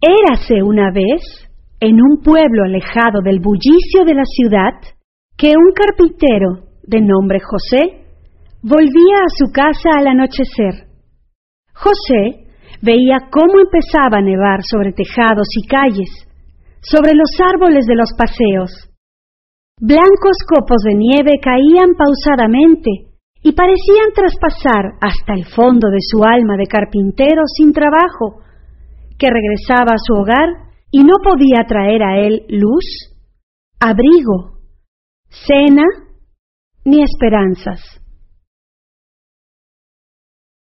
Érase una vez, en un pueblo alejado del bullicio de la ciudad, que un carpintero de nombre José volvía a su casa al anochecer. José veía cómo empezaba a nevar sobre tejados y calles, sobre los árboles de los paseos. Blancos copos de nieve caían pausadamente y parecían traspasar hasta el fondo de su alma de carpintero sin trabajo, que regresaba a su hogar y no podía traer a él luz, abrigo, cena ni esperanzas.